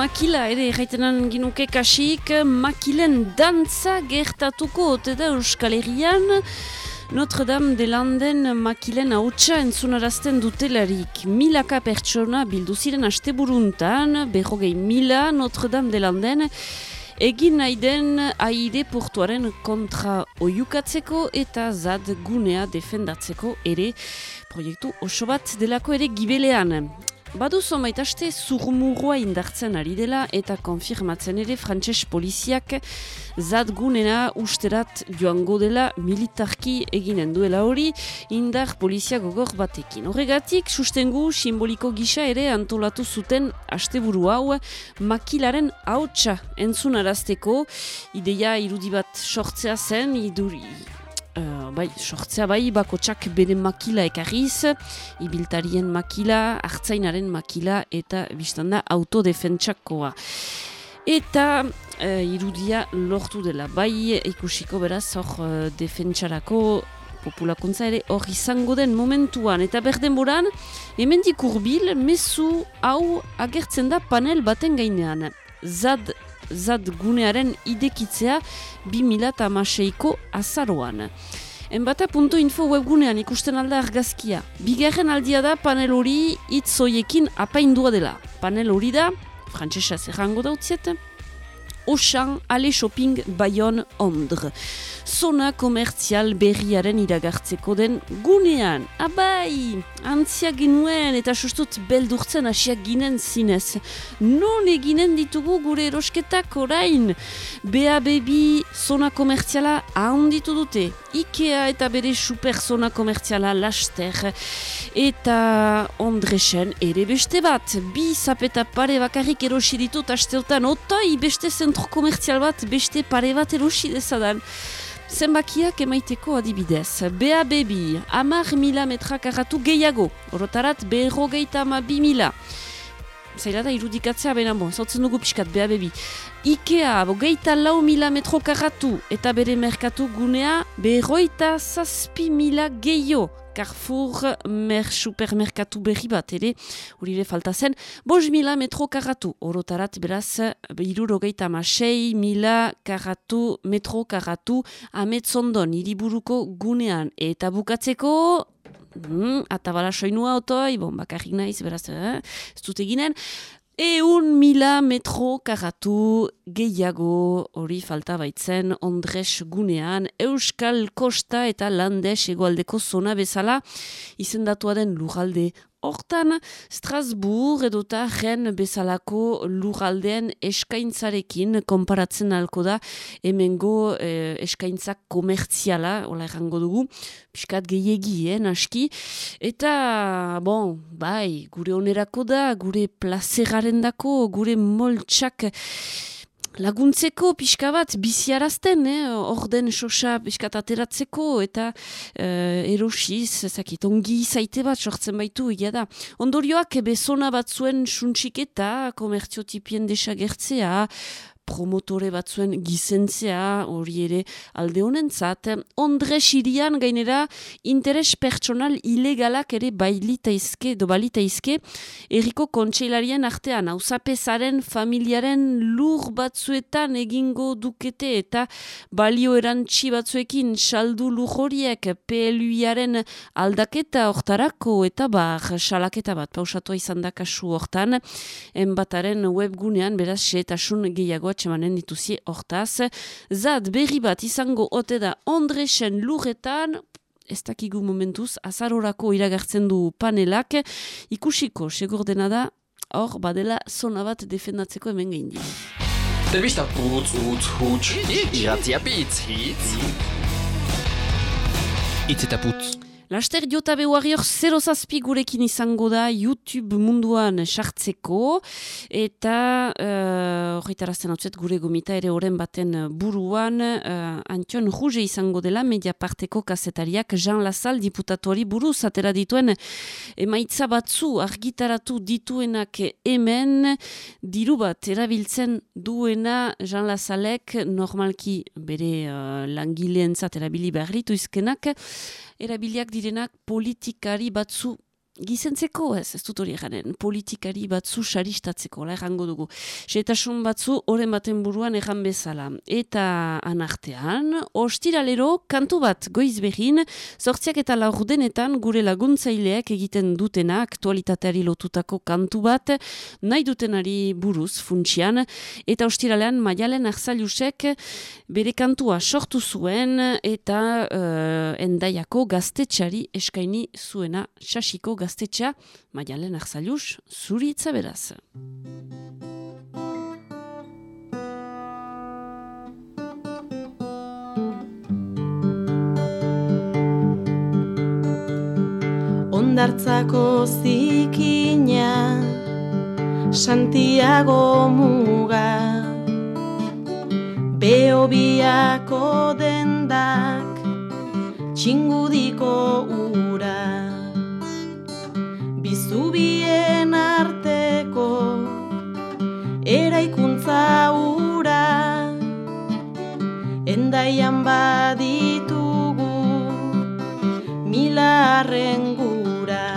Makila, ere, jaitenan ginuke kasik, makilen dantza gertatuko ote da Euskal Herrian, Notre Dame de Landen makilen hautsa entzunarazten dutelarik. Milaka pertsona bildu ziren asteburuntan, berrogei mila Notre Dame de Landen, egin nahi den aire portuaren kontra oiukatzeko eta zad gunea defendatzeko ere proiektu oso bat delako ere gibelean. Badu zomaitaste zurmurua indartzen ari dela eta konfirmatzen ere frantses poliziak zadgunena usterat joango dela militarki eginen duela hori indar polizia gogor batekin. Horregatik, sustengu simboliko gisa ere antolatu zuten asteburu hau makilaren hautsa entzunarazteko ideia irudibat sortzea zen, iduri, Uh, bai, sortzea bai, bakotsak bere makila ekarriz, ibiltarien makila, hartzainaren makila eta biztanda autodefentsakoa. Eta uh, irudia lortu dela, bai ikusiko beraz hor uh, defentsarako populakuntza ere hor izango den momentuan. Eta berden boran, hemen dikurbil, mesu hau agertzen da panel baten gainean. Zad zat gunearen idekitzea 2006ko azaroan. Enbata.info webgunean ikusten alda argazkia. Bigarren aldia da panel hori itzoiekin apaindua dela. Panel hori da, frantzesa zerrango dautziet, Osan Ale Shopping Bayon Ondr. Zona komertzial berriaren iragartzeko den gunean. Abai, antzia genuen eta sustut beldurtzen hasiak ginen zinez. Non eginen ditugu gure erosketak orain. Bea bebi zona komertziala ahonditu dute. Ikea eta bere super zona komertziala laster. Eta Ondresen ere beste bat. Bi zapeta pare bakarrik erosi ditut asteotan. Otoi beste zentro komertzial bat beste pare bat erosi dezadan. Zenbakiak emaiteko adibidez. Bea bebi, amar mila metrak arratu gehiago. Orotarat, berro geita ama bi mila. Zaila da irudikatzea bena bon, zautzen dugu pixkat, bea bebi. Ikea, geita lau mila metro karratu eta bere merkatu gunea berroita zazpi mila gehiago. Carrefour mer supermerkatu berri bat ere, hori ere falta zen, bos mila metro karratu, orotarat beraz, iruro geita masei mila karratu, metro karratu, ametzondon, iriburuko gunean, eta bukatzeko, mm, atabala soinua otoi, bon, bakarrik naiz, beraz, eh, ez dut eginen, Eun mila metro karatu gehiago hori falta baitzen Ondres gunean Euskal Kosta eta Landes egoaldeko zona bezala izendatua den lugalde Hortan, Strasbourg edota gen bezalako lurraldean eskaintzarekin konparatzen alko da hemengo eh, eskaintzak komertziala, hola errango dugu, piskat gehiagien aski. Eta, bon, bai, gure onerako da, gure plazeraren dako, gure moltsak laguntzeko pixka bat biziarazten, eh? orden sosa pixka ateratzeko eta uh, erosiz, ezakit, ongi zaite bat sortzen baitu, egia da. Ondorioak bezona bat zuen suntxiketa, komertziotipien desagertzea, promotore batzuen gizentzea hori ere alde honentzat. Ondre Sirian gainera interes pertsonal ilegalak ere bailitaizke, do balitaizke, erriko kontseilarien artean, hausapezaren familiaren lur batzuetan egingo dukete eta balio erantzi batzuekin saldu lur horiek PLUiaren aldaketa hortarako eta bar salaketa bat pausatu izan da kasu hortan, enbataren webgunean beraz xetasun gehiago atxemanen dituzie hortaz. Zad berri bat izango ote da Ondresen lurretan, ez dakigu momentuz, azarorako iragartzen du panelak, ikusiko, segur dena da, hor badela zona bat defendatzeko hemen gehin di. Debista putz, utz, hutz, iratzia pitz, hitz. Itz eta putz. Laster Jotabe Warrior 0 zazpi gurekin izango da YouTube munduan sartzeko. Eta horretarazten uh, gure gomita ere oren baten buruan uh, Antion Ruge izango dela media parteko kasetariak Jean Lasal diputatuari buruz atera dituen emaitza batzu argitaratu dituenak hemen. Diru bat erabiltzen duena Jean Lasalek normalki bere uh, langileen erabili behar izkenak. Erabiliak direnak politikari batzu gizentzeko, ez, ez dut hori eganen, politikari batzu saristatzeko, la errango dugu. Setasun batzu, oren baten buruan egan bezala. Eta anartean, ostiralero, kantu bat goiz behin, sortziak eta laurdenetan gure laguntzaileak egiten dutena, aktualitateari lotutako kantu bat, nahi dutenari buruz, funtsian, eta ostiralean, maialen arzailusek bere kantua sortu zuen, eta uh, endaiako gaztetxari eskaini zuena, sasiko gaztetxari gaztetxea, maialen arzaluz, zuri beraz. Ondartzako zikina, Santiago muga, Beobiako dendak, Txingudiko ura zubien arteko eraikuntza ura endaian baditugu milarren gura.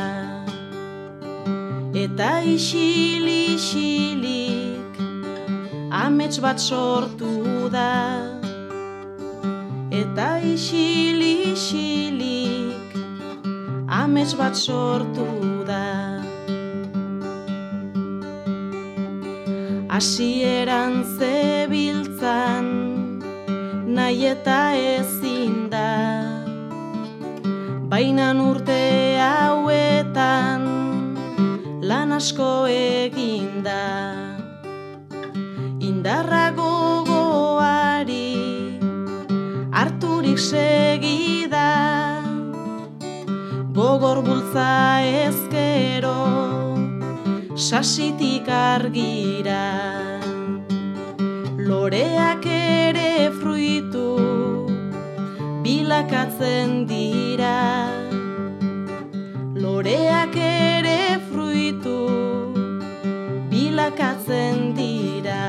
Eta isili isilik amets bat sortu da. Eta isili isilik amets bat sortu da. Asieran zebiltzan nahi eta ezin da. Bainan urte hauetan lan asko eginda Indarra gogoari harturik segida. Gogor bultza ezkero sasitik argira. Loreak ere fruitu bilakatzen dira. Loreak ere fruitu bilakatzen dira.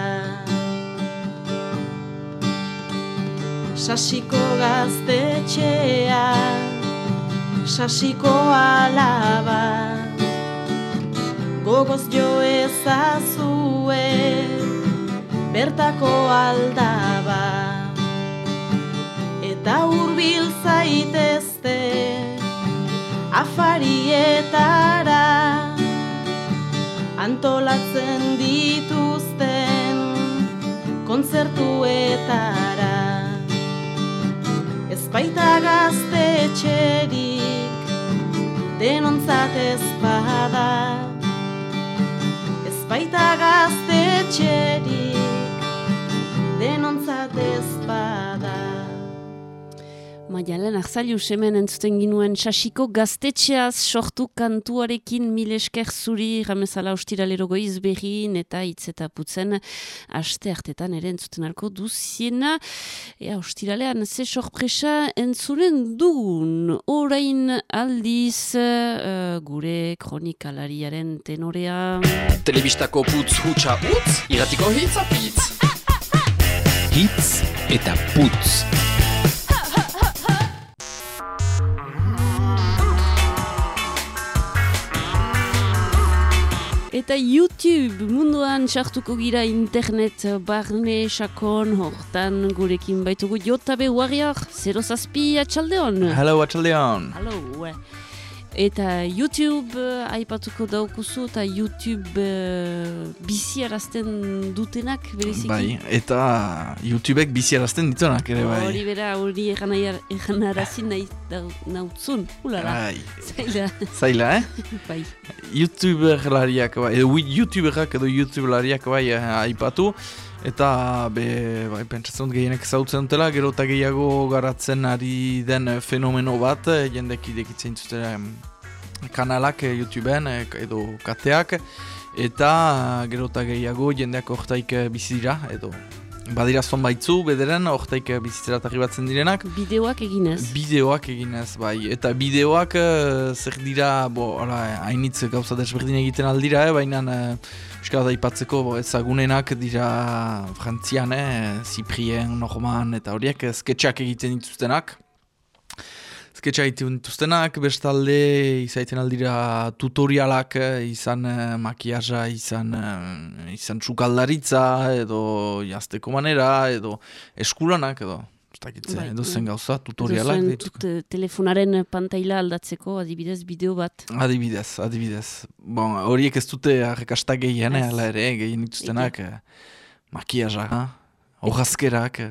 Sasiko gaztetxea sasiko alaba gogoz jo ezazue bertako aldaba. Eta hurbil zaitezte afarietara antolatzen dituzten kontzertuetara. Ez baita gazte denontzat ez bada. Ez baita gazte txerik denontzat ez Maialen, arzailu semen entzuten ginuen sasiko gaztetxeaz sortu kantuarekin mil esker zuri ramezala ostiralero goiz behin eta hitz eta putzen aste hartetan ere entzuten alko duziena. Ea, ostiralean ze sorpresa entzuren dugun. Orain aldiz uh, gure kronikalariaren tenorea. Telebistako putz hutsa utz, iratiko hitz apitz. Hitz eta putz. Eta YouTube munduan sartuko gira internet barne sakon hortan gurekin baitugu Jotabe Warrior, zero zazpi atxaldeon. Hello atxaldeon. Hello. Eta YouTube uh, aipatuko daukuzu eta YouTube uh, biziarazten dutenak berezik. Bai, eta YouTubeek biziarazten dituenak ere bai. Hori bera, hori egan arazin nahi nautzun. Ulala, bai. zaila. Zaila, eh? bai. YouTuber-lariak bai, edo YouTuberak edo YouTube-lariak bai eh, aipatu. Eta, be, bai, pentsatzen dut gehienek zautzen dutela, gero eta gehiago garatzen ari den fenomeno bat, eh, jendek idekitzen zutera kanalak eh, YouTubeen edo kateak, eta gero eta gehiago jendeak ortaik bizi dira, edo badira zon baitzu, bederen ortaik bizitzera batzen direnak. Bideoak eginez. Bideoak eginez, bai. Eta bideoak zer dira, bo, hainitz gauza desberdin egiten aldira, eh, baina... Euskara da ipatzeko ezagunenak dira frantzian, eh? Ziprien, Norman eta horiek sketxak egiten dituztenak. Sketcha egiten dituztenak, bestalde izaiten aldira tutorialak, eh, izan uh, makiaja, izan, uh, izan txukaldaritza, edo jazteko manera, edo eskulanak, edo ez dakit, Bai, edo zen bai. gauza, tutorialak. Duzuen dituko. tut- telefonaren pantaila aldatzeko adibidez bideo bat. Adibidez, adibidez. Bon, horiek ez dute arrakasta gehien, ala ere, gehien dituztenak, eh, makiaja, horazkerak eh,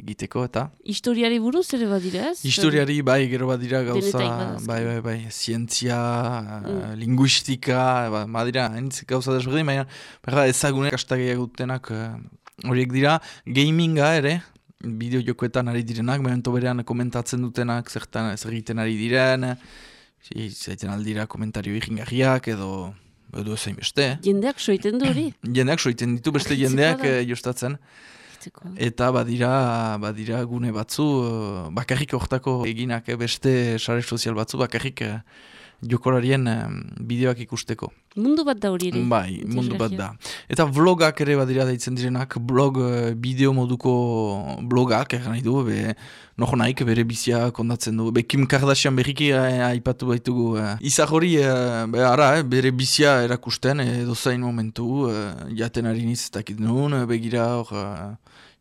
egiteko, eta Historiari buruz ere badira ez? historiari bai, gero badira gauza, bai, bai, bai, zientzia, eh, linguistika, ba, badira, hainitz gauza desberdin, baina, berda, ezagune kasta gehiago dutenak eh, horiek dira, gaminga ere, bideo jokoetan ari direnak, momentu berean komentatzen dutenak, zertan zer egiten ari diren, zaiten aldira komentario ikingarriak, edo, edo ezain beste. Jendeak soiten du hori. Jendeak soiten ditu beste jendeak jostatzen. Argitzeko. Eta badira, badira gune batzu, eh, bakarrik hortako eginak, eh, beste sare sozial batzu, bakarrik eh, jokolarien bideoak ikusteko. Mundu bat da hori ere. Bai, mundu bat da. Eta vlogak ere badira deitzen direnak, blog, eh, bideo moduko blogak, egan nahi du, be, noho nahik bere bizia kondatzen du. Be, Kim Kardashian berriki eh, aipatu baitugu. Eh. Izak hori, be, ara, bere bizia erakusten, edo zain momentu, jaten ari niz ez dakit nun, begira hor,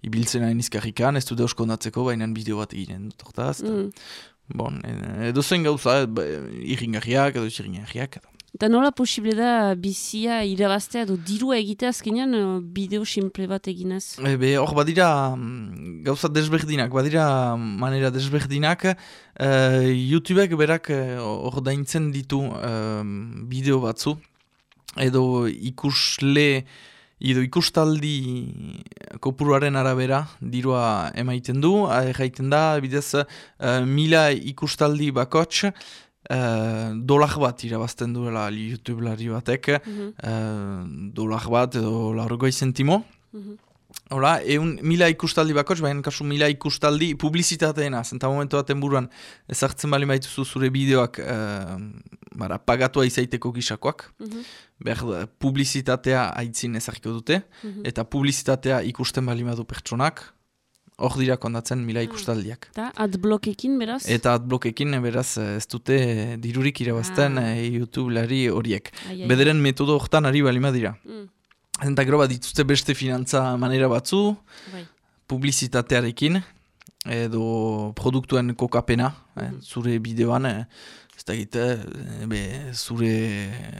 ibiltzen ari nizkarrikan, ez du deus kondatzeko, baina bideo bat egiten dut hortaz. Mm. Bon, eh, edo zain gauza, eh, be, irringarriak, edo irringarriak. Eta nola posible da bizia irabaztea edo dirua egitea azkenean eh, bideo simple bat eginez? E, be, hor badira mm, gauza desberdinak, badira manera desberdinak, e, YouTubeek berak hor daintzen ditu em, bideo batzu, edo ikusle, edo ikustaldi kopuruaren arabera dirua emaiten du, eh, jaiten da, bidez, eh, mila ikustaldi bakots, eh, dolar bat irabazten duela YouTubelari batek, Mhm, eh, dolar bat edo laurgoi zentimo, mhm. Hola, eun mila ikustaldi bakots, baina kasu mila ikustaldi publizitateena, zenta momentu baten buruan ezartzen bali maituzu zure bideoak eh, bara, pagatua izaiteko gisakoak, Mhm, behar da, publizitatea aitzin ezarriko dute, mhm. eta publizitatea ikusten bali madu pertsonak, hor dira kondatzen mila ikustaldiak. Eta adblockekin beraz? Eta adblokekin beraz eh, ez dute dirurik irabazten Ah. eh, YouTube-lari horiek. Ai, ai. Bederen metodo hortan ari bali dira. Mm, Eta gero bat dituzte beste finantza manera batzu, bai. publizitatearekin edo produktuen kokapena, eh, Mhm. zure bideoan, eh, ez dakit, eh, be, zure,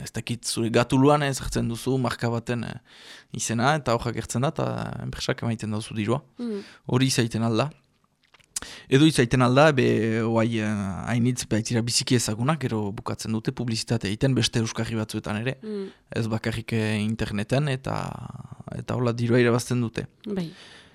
ez dakit, zure gatuluan ez hartzen duzu marka baten eh, izena, eta hor agertzen da, eta enpresak emaiten dauzu dirua. Mm, Hori izaiten alda. Edo izaiten alda, be, oai, eh, hainitz, baitira biziki ezagunak, gero bukatzen dute publizitate egiten beste euskarri batzuetan ere, mm, ez bakarrik eh, interneten, eta eta hola dirua irabazten dute. bai.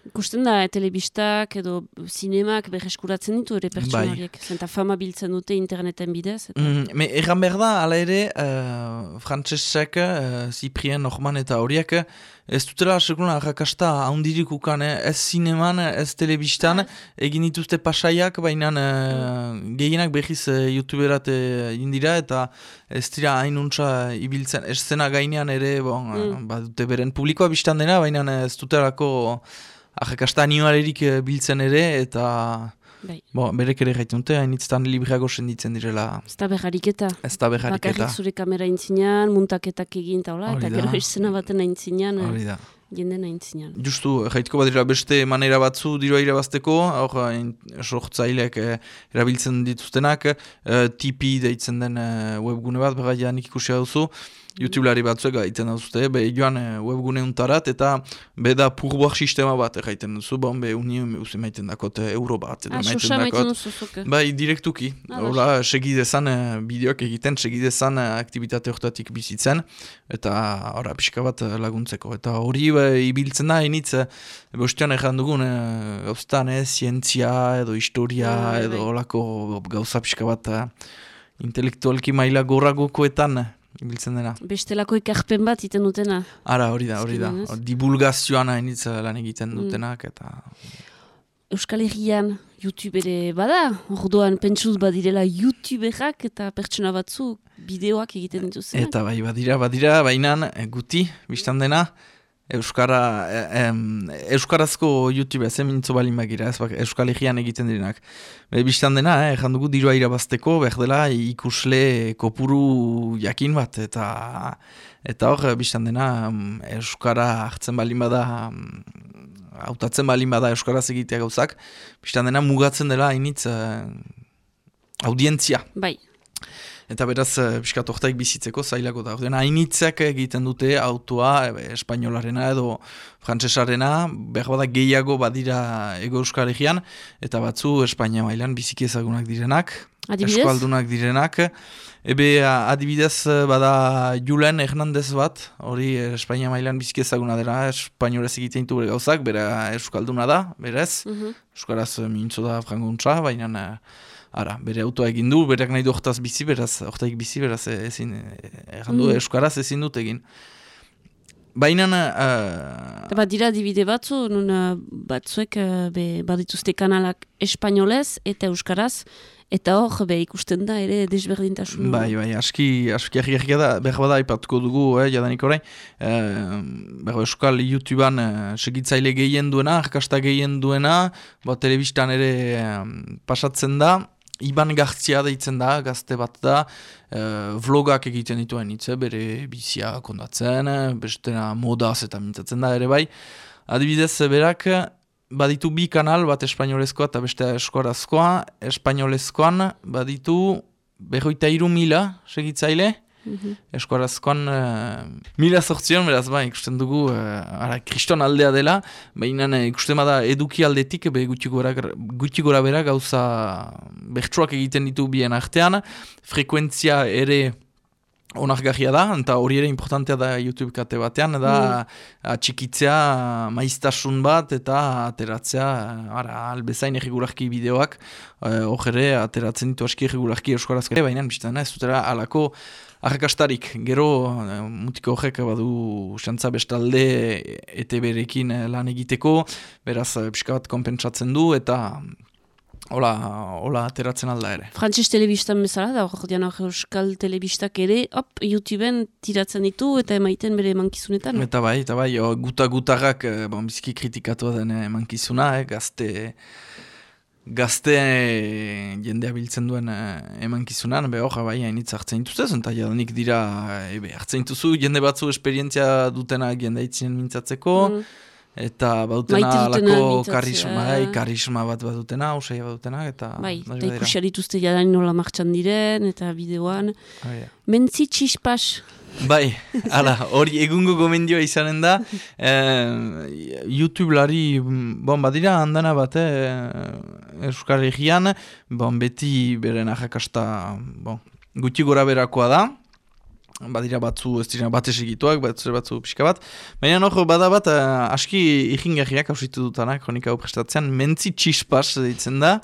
Ikusten da, eh, telebistak edo zinemak berreskuratzen ditu ere pertsona Bai. horiek. Zenta fama biltzen dute interneten bidez. Eta... Mm, me, erran behar da, ala ere, uh, frantzesek, uh, Ziprien, Norman eta horiek, eh, ez dutela sekuna arrakasta handirik ukan, eh? ez zineman, ez telebistan, egin dituzte pasaiak, baina uh, gehienak behiz uh, youtuberat uh, indira, eta ez dira hainuntza ibiltzen, eszena gainean ere, bon, Mm. badute beren publikoa biztan dena, baina ez dutelako arrakasta anioarerik eh, biltzen ere, eta... Bai. Bo, berek ere gaiten dute, hainitztan libriago senditzen direla Ez da berrariketa. ez da beharriketa. Bakarrik zure kamera intzinean, muntaketak egin eta Hori eta gero izena baten aintzinean, eh, Hori da. jenden aintzinean. Justu, jaitko badira beste manera batzu dirua irabazteko, hor hain sortzaileak eh, erabiltzen dituztenak, eh, tipi deitzen den eh, webgune bat, bera janik ikusi duzu, YouTubeari batzuek gaitzen duzute, be joan eh, webgune untarat, eta be da purboak sistema bat erraiten duzu, bon, be unien uzi maiten dakot eh, euro bat, edo Ah, maiten dakot. Bai, direktuki. Ah, Hola, segidezan eh, bideoak egiten, segidezan eh, aktivitate hortatik bizitzen, eta ora, pixka bat laguntzeko. Eta hori eh, ibiltzen da, hainitz, eh, bostean erran dugun, gauztan, eh, zientzia, edo historia, Ah, bai, bai. edo holako gauza pixka bat intelektualki maila goragokoetan eh, ibiltzen dena. Bestelako ikarpen bat iten dutena. Ara, hori da, hori da. Divulgazioan hainitz eh, lan egiten Mm. dutenak, eta... Euskal Herrian YouTube ere bada, orduan pentsuz badirela YouTuberak eta pertsona batzu bideoak egiten dituzena. Eta bai, badira, badira, baina eh, guti, biztan dena, Euskara, eh, em, Euskarazko YouTube ez emintzo balin bagira, ez bak, Euskal Egean egiten direnak. Be, biztan dena, eh, jandugu dirua irabazteko, behar dela ikusle kopuru jakin bat, eta eta hor, biztan dena, Euskara hartzen balin bada, hautatzen balin bada Euskaraz egitea gauzak, biztan dena mugatzen dela hainitz eh, audientzia. Bai, Eta beraz, eh, pixkat ortaik bizitzeko zailako da. Ordean, hainitzak egiten dute autoa e, espainolarena edo frantsesarena, behar bada gehiago badira ego euskal Herrian, eta batzu Espainia mailan biziki ezagunak direnak, adibidez? eskualdunak direnak. Ebe adibidez eh, bada Julen Hernandez bat, hori eh, Espainia mailan biziki ezaguna dela, espainolez egiten ditu bere gauzak, bera euskalduna da, berez. Mhm. Euskaraz eh, mintzo da franguntza, baina eh, ara, bere autoa egin du, berak nahi du hortaz bizi, beraz, hortaik bizi, beraz, eh, ezin, eh, erran du, Mm. Euskaraz ezin dut egin. Baina, uh, bat dira adibide batzu, nun batzuek uh, be, badituzte kanalak espainolez eta euskaraz, eta hor be, ikusten da ere desberdintasun. bai, bai, aski, aski argi da, behar bada aipatuko dugu, eh, jadanik orain, eh, behar Euskal YouTubean eh, segitzaile gehien duena, arkasta gehien duena, ba, telebistan ere eh, pasatzen da, Iban Gartzia deitzen da, gazte bat da, eh, vlogak egiten dituen hitz, eh, bere bizia kondatzen, bestena modaz eta mintzatzen da ere bai. Adibidez, berak, baditu bi kanal, bat espainolezkoa eta beste eskorazkoa, espainolezkoan baditu berroita iru mila segitzaile, Mhm. Eskorazkoan uh, mila sortzion, beraz ba, ikusten dugu, uh, ara, kriston aldea dela, baina uh, ikusten bada eduki aldetik, be gutxi gora, gutxi gora bera gauza bertsuak egiten ditu bien artean, frekuentzia ere onargarria da, eta hori ere importantea da YouTube kate batean, da atxikitzea maiztasun bat eta ateratzea, ara, albezain erregularki bideoak, eh, hor ere ateratzen ditu aski erregularki euskarazko ere, baina biztan ez dutera alako arrakastarik, gero eh, mutiko horrek badu xantza bestalde ETB-rekin eh, lan egiteko, beraz eh, pixka bat konpentsatzen du, eta hola, hola ateratzen alda ere. Frantses telebistan bezala, da hor euskal telebistak ere, hop, YouTubeen tiratzen ditu eta emaiten bere mankizunetan. Eta bai, eta bai, o, guta gutarrak, eh, bon, biziki kritikatua den emankizuna, eh, gazte, gazte eh, jendea biltzen duen eh, emankizunan, be hor, bai, hainitz hartzen dituzez, eta jadanik dira, eh, ebe, hartzen dituzu, jende batzu esperientzia dutenak jende itzinen mintzatzeko, Mm. eta badutena dutena alako karisma, bai, karisma bat badutena, usaia badutena, eta... Bai, eta ikusia dituzte jadain nola martxan diren, eta bideoan. Hori da. Mentzi txispas, Bai, ala, hori egungo gomendioa izanen da, eh, YouTube lari, mm, bon, badira handana bat, eh, Euskal Herrian, bon, beti beren ajakasta, bon, gutxi gora berakoa da, badira batzu ez dira bat esegituak, batzu batzu pixka bat, baina hor bada bat eh, aski ikingarriak hausitu dutanak, kronika hau prestatzean, mentzi txispas deitzen da,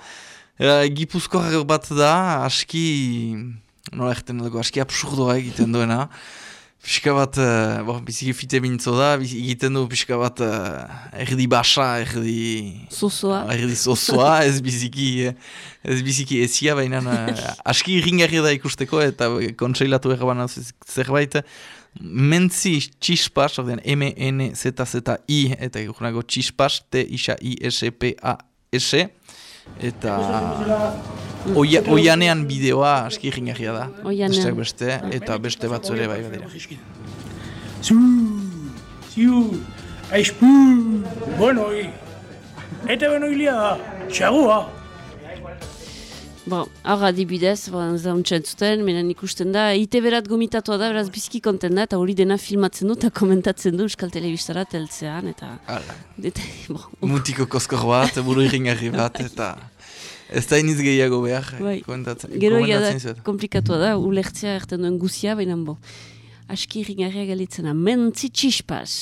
eh, gipuzkoar bat da, aski, nola egiten dugu, aski absurdoa egiten duena, Pixka bat, uh, bo, biziki fite bintzo da, biz- egiten du pixka bat uh, erdi basa, erdi, zozoa. erdi zozoa, ez biziki, eh, ez biziki ezia, baina uh, aski irringarria da ikusteko eta kontseilatu erabana zerbait, mentzi txispas, ordean M-N-Z-Z-I, eta ikunago txispas, T-I-S-P-A-S, eta oia, oianean bideoa aski irringarria da. Oianean. Besteak beste, eta beste batzu ere bai badira. Zu, ziu, aizpu, bonoi. Eta benoilia da, txagua. Bon, hor adibidez, bon, zauntxen zuten, menen ikusten da, ite berat gomitatua da, beraz bizki konten da, eta hori dena filmatzen du eta komentatzen du Euskal Telebistara teltzean, eta... Hala. eta bon, Mutiko koskor bat, buru irringarri bat, eta ez da iniz gehiago behar, Bai. komentatzen, gero ia da, komplikatua da, ulertzea erten duen guzia, baina bo. Aski irringarria galitzena, mentzi txispas.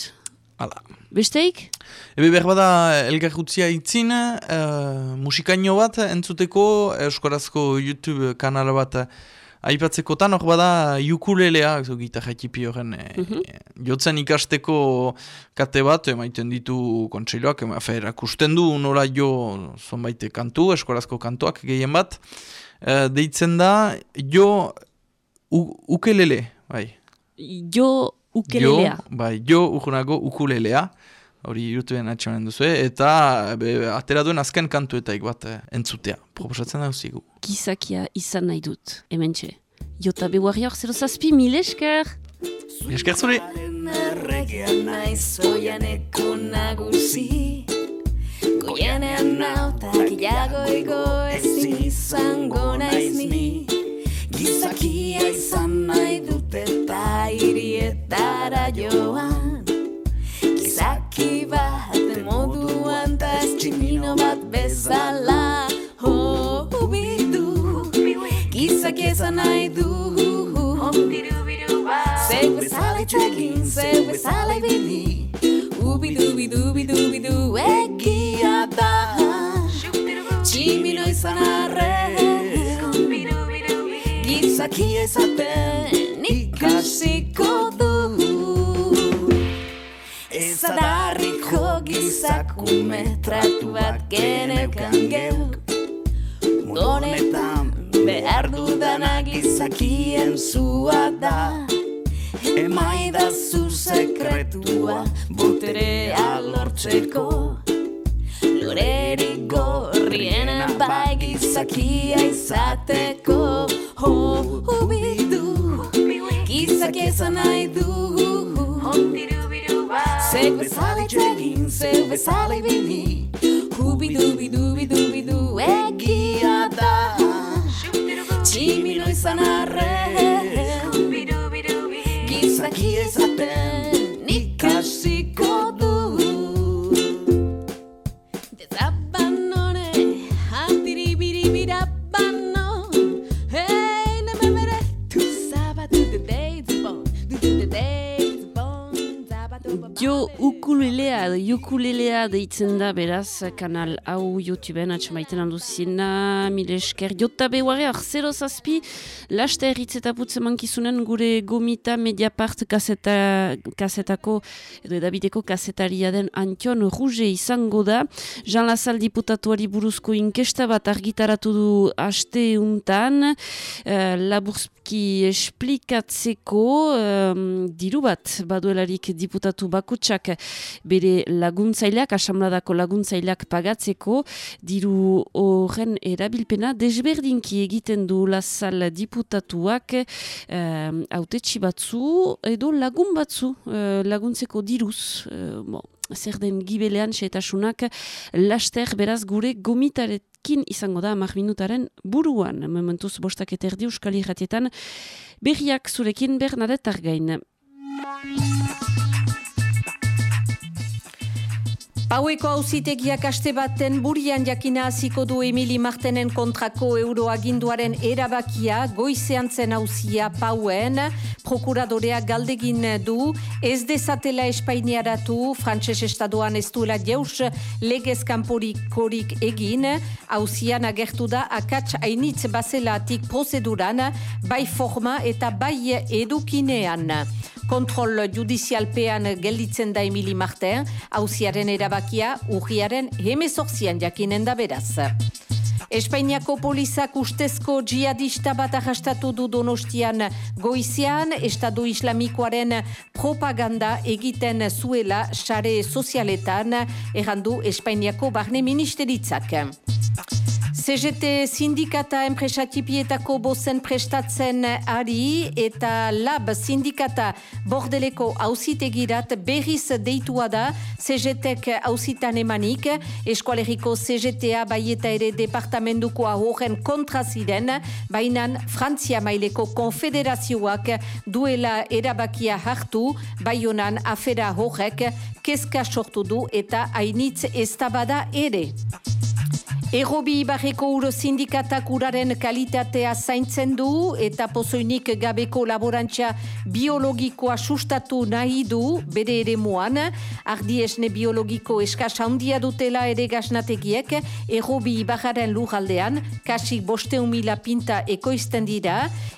Hala. Besteik? Ebe behar bada elgarrutzia itzin, uh, musikaino bat entzuteko Euskarazko YouTube kanal bat aipatzekotan, hor bada ukulelea, zo gitarra ekipi horren, eh, jotzen ikasteko kate bat, emaiten ditu kontseiloak, ema, erakusten du nola jo zonbait kantu, Euskarazko kantuak gehien bat, eh, deitzen da jo u, ukelele, bai. Jo Ukelelea. Jo, bai, jo urgunago ukulelea, hori YouTubeen atxamanen duzu, eta be, atera duen azken kantuetaik bat eh, entzutea, proposatzen da zigu. Gizakia izan nahi dut, hemen txe. Jota be warrior, zero zazpi, mil esker! Esker zure! Erregean naiz oianeko nagusi Goienean nautak iagoiko ez izango naiz ni Gizakia izan nahi dut eta hirietara joan tximino bat bezala Oh, bidu Gizaki izan nahi du Zeu bezala itxegin, zeu bezala ibili Ubidu-bidu-bidu-bidu egia da Tximino izan arren Gizaki ezaten ikasiko du Ez adarriko gizakume tratu bat geneukan geuk Honetan behar dudana gizakien zua da. Emaidazu sekretua boterea lortzeko. Lorerik gorrienen bai gizakia izateko. Oh, ubidu, gizakia izan nahi du Zeu bezala itxegin, zeu bezala ibili Ubidu-bidu-bidu-bidu egia da Tximino izan arren Gizaki ezaten ukulelea, edo ukulelea deitzen da beraz kanal hau YouTubeen atxamaiten handu zina, mile esker, jota behuareak, zero zazpi, laste erritz eta putze mankizunen gure gomita Mediapart kaseta, kasetako, edo edabideko kasetaria den Antion Ruge izango da, Jean Lazal diputatuari buruzko inkesta bat argitaratu du aste untan, uh, laburzki esplikatzeko um, diru bat baduelarik diputatu bakutsak bere laguntzaileak, asamladako laguntzaileak pagatzeko, diru horren erabilpena desberdinki egiten du lazal diputatuak um, autetxi batzu edo lagun batzu uh, laguntzeko diruz. Uh, bon, zer den gibelean xetasunak laster beraz gure gomitarekin izango da amak minutaren buruan. Momentuz bostak eta erdi euskal irratietan berriak zurekin bernadetar gain. Paueko auzitegiak aste baten burian jakina hasiko du Emili Martenen kontrako euroaginduaren erabakia. Goizean zen hauzia pauen, prokuradorea galdegin du, ez dezatela espainiaratu, frantses estadoan ez duela jaus legez kanporikorik egin, hauzian agertu da akats hainitz bazelatik prozeduran, bai forma eta bai edukinean. Kontrol judizialpean gelditzen da Emili Marten, hauziaren erabakia urriaren hemezorzian jakinen da beraz. Espainiako polizak ustezko jihadista bat arrastatu du donostian goizean, Estado Islamikoaren propaganda egiten zuela sare sozialetan, errandu Espainiako barne ministeritzak. CGT sindikata enpresatipietako bozen prestatzen ari eta lab sindikata bordeleko hausitegirat berriz deitua da CGTek hausitan emanik, eskualeriko CGTA bai eta ere departamentukoa horren kontra ziren, bainan Frantzia maileko konfederazioak duela erabakia hartu, bai honan afera horrek keska sortu du eta hainitz eztabada ere. Errobi Ibarreko uro sindikatak uraren kalitatea zaintzen du eta pozoinik gabeko laborantza biologikoa sustatu nahi du bere ere muan. Ardi esne biologiko eskas handia dutela ere gaznategiek Errobi Ibarraren lujaldean kasik bosteun mila pinta ekoizten dira,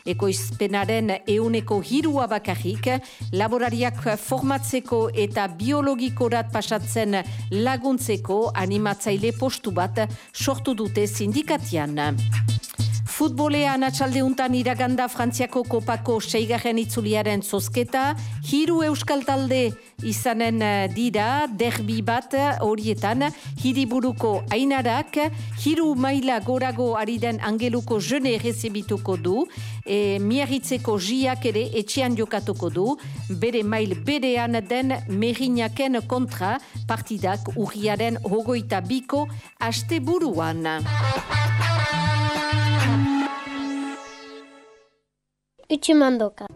ekoizpenaren euneko hirua bakarrik, laborariak formatzeko eta biologikorat pasatzen laguntzeko animatzaile postu bat sortu dute sindikatian. Futbolean atxaldeuntan iraganda Frantziako kopako seigarren itzuliaren zozketa, hiru euskal talde izanen eh, dira, derbi bat horietan, hiriburuko ainarak, hiru maila gorago ari den angeluko jene rezebituko du, e, miarritzeko jiak ere etxean jokatuko du, bere mail berean den merinaken kontra partidak urriaren hogoita biko aste buruan. Utsumandoka.